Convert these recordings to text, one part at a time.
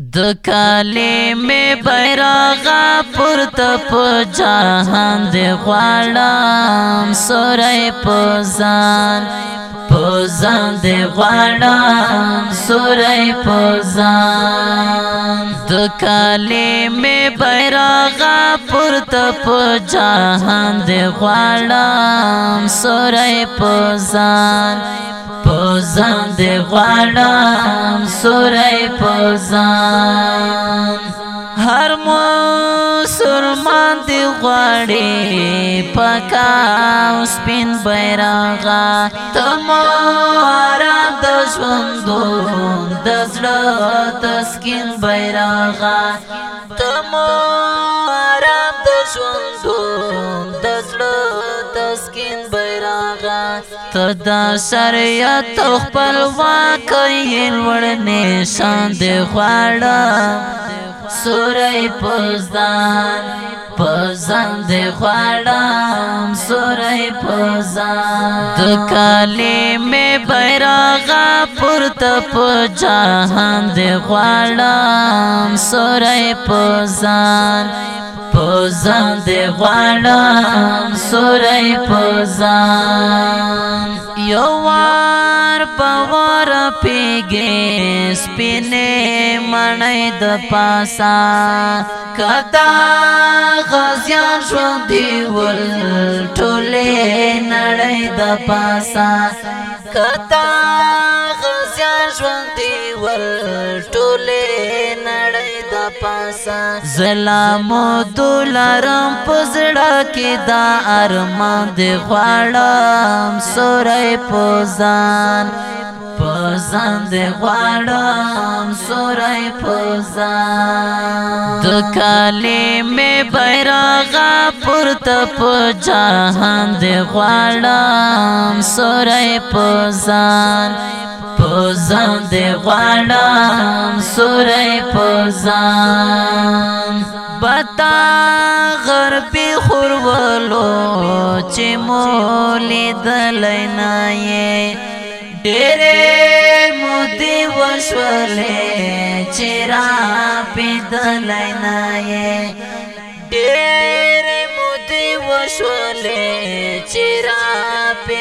د کلمې بیرغ پورته په جهان دی غواړم سورې په ځان په ځان دی غواړم سورې په ځان د کلمې بیرغ پورته په جهان دی غواړم سورې په ځان پوزان دی غواړم سورې پوزان هر مو سرمان دی غواړي پکا سپین بیرغا تمارا د ژوندو د زړه تسکین بیرغا تمارا د ژوندو ته د شریعت خپل واکې لوړ نشان دی خواړه سورې پوزدان پوزان دی خواړه سورې پوزان د کلمې بیرغ پورته په جهان دی خواړه سورې پوزان پوزان دی غواړم سورې پوزان یو وار پور پیګې سپینې مړې د پاسا کدا غزيان شو دی ول ټولې نړۍ د پاسا کدا غزيان شو دی ول ټولې د پاسا زلام دولارم پزړه کې دا ارمان دی غواړم سورې پوزان پوزان دی غواړم سورې پوزان د کلمې بیرغ پورته په جهان دی غواړم سورې پوزان ځان دې غواړم سورې په ځان بتا غر په خورولو چې مولې دلینا یې ډېرې مودي وشولې چې را په دلینا یې ډېر شولې چیرې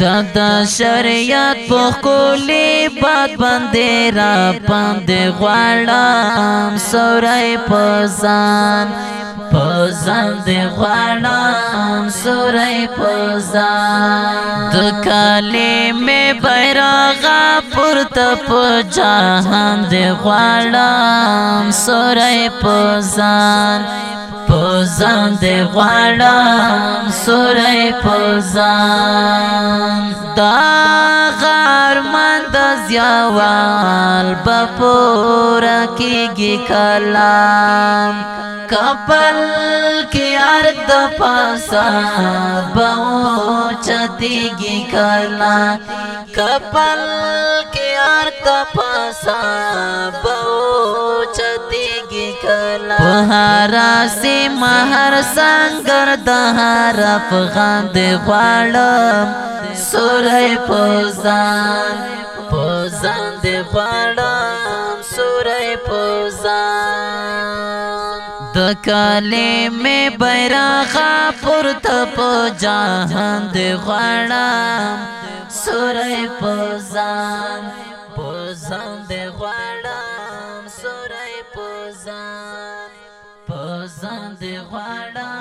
تا دا شریعت په کولی باد باندې را باندې غواړم سورای پسان پسان دې غواړم سورای پسان د کاله مې بیرغ پورته په جهان دې غواړم سورای پسان پزان دی غواړم سورې پزان دا غرمن د زیوال بپور کېږي کلام کپل کې ارد پاسا بو چتیږي کلا کپل کې ارد پاسا بو چتی پهارا سی مهر سنگر دهار افغان دی غوالم سوره پوزان پوزان دی غوالم سوره پوزان د کلمه بیرغ پورته په جهان دی غوالم سوره پوزان ځان دې غواړم